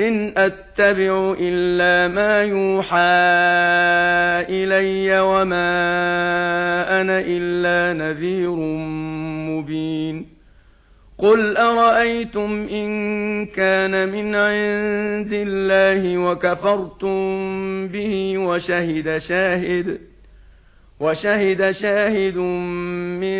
ان اتبع الا ما يوحى الي وما أنا الا نذير مبين قل ارايتم ان كان من عند الله وكفرتم به وشهد شاهد وشهد شاهد من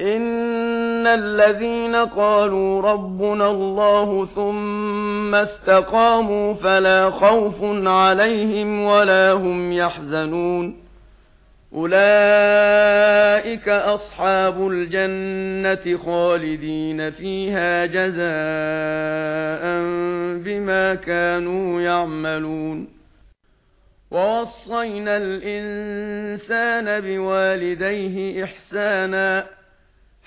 ان الذين قالوا ربنا الله ثم استقاموا فلا خوف عليهم ولا هم يحزنون اولئك اصحاب الجنه خالدين فيها جزاء بما كانوا يعملون ووصينا الإنسان بوالديه إحسانا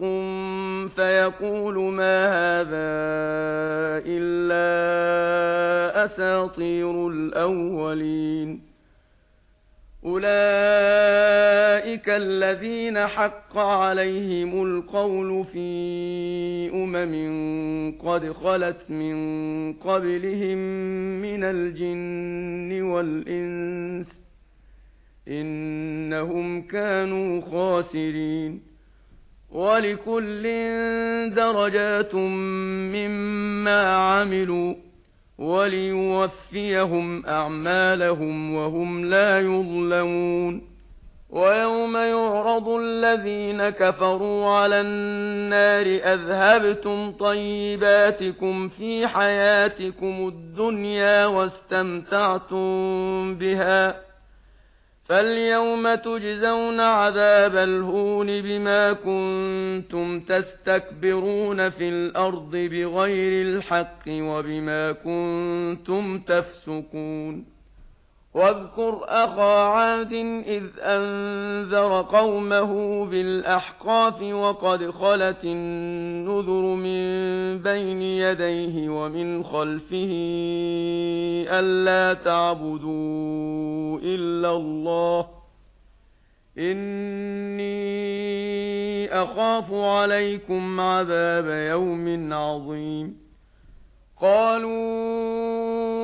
حق فيقول ما هذا إلا أساطير الأولين. أولئك الذين حق عليهم القول في أمم قد خلت من قبلهم من الجن والإنس. إنهم كانوا خاسرين. وَلِكُلٍّ دَرَجَاتٌ مِّمَّا عَمِلُوا وَلِيُوَفِّيَهُمْ أَعْمَالَهُمْ وَهُمْ لَا يُظْلَمُونَ وَيَوْمَ يُعْرَضُ الَّذِينَ كَفَرُوا عَلَى النَّارِ أَذْهَبْتُمْ طَيِّبَاتِكُمْ فِي حَيَاتِكُمُ الدُّنْيَا وَاسْتَمْتَعْتُمْ بِهَا فَالْيَوْمَ تُجْزَوْنَ عَذَابَ الْهُونِ بِمَا كُنتُمْ تَسْتَكْبِرُونَ فِي الْأَرْضِ بِغَيْرِ الْحَقِّ وَبِمَا كُنتُمْ تَفْسُقُونَ وَاذْكُرْ أَخَا عَادٍ إِذْ أَنذَرَ قَوْمَهُ بِالْأَحْقَافِ وَقَدْ خَلَتِ النُّذُرُ بين يديه ومن خلفه ألا تعبدوا إلا الله إني أخاف عليكم عذاب يوم عظيم قالوا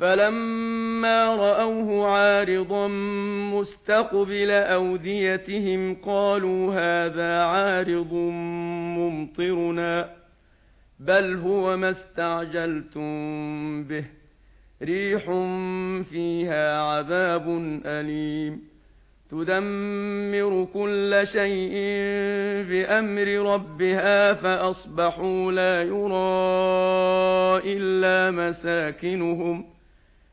فَلَمَّا رَأَوْهُ عَارِضًا مُسْتَقْبِلَ أَوْدِيَتِهِمْ قَالُوا هَذَا عَارِضٌ مُمْطِرُنَا بَلْ هُوَ مَا اسْتَعْجَلْتُمْ بِهِ رِيحٌ فِيهَا عَذَابٌ أَلِيمٌ. تُدَمِّرُ كُلَّ شَيْءٍ بِأَمْرِ رَبِّهَا فَأَصْبَحُوا لَا يُرَى إِلَّا مَسَاكِنُهُمْ.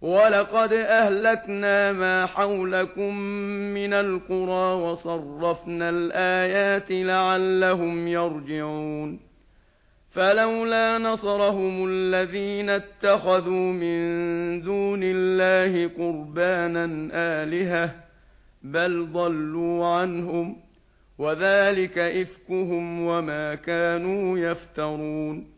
وَلَقَدْ أَهْلَكْنَا مَا حَوْلَكُمْ مِنَ الْقُرَى وَصَرَّفْنَا الْآيَاتِ لَعَلَّهُمْ يَرْجِعُونَ فَلَوْلَا نَصَرَهُمُ الَّذِينَ اتَّخَذُوا مِن دُونِ اللَّهِ قُرْبَانًا آلِهَةً بَلْ ضَلُّوا عَنْهُمْ وَذَلِكَ إِفْكُهُمْ وَمَا كَانُوا يَفْتَرُونَ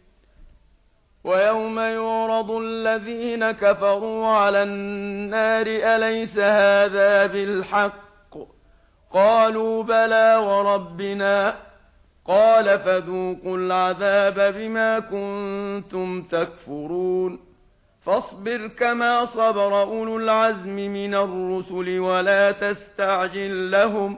وَيَوْمَ يُعْرَضُ الَّذِينَ كَفَرُوا عَلَى النَّارِ أَلَيْسَ هَذَا بِالْحَقِّ؟ قَالُوا بَلَى وَرَبِّنَا قَالَ فَذُوقُوا الْعَذَابَ بِمَا كُنتُمْ تَكْفُرُونَ فَاصْبِرْ كَمَا صَبَرَ أُولُو الْعَزْمِ مِنَ الرُّسُلِ وَلَا تَسْتَعْجِل لَّهُمْ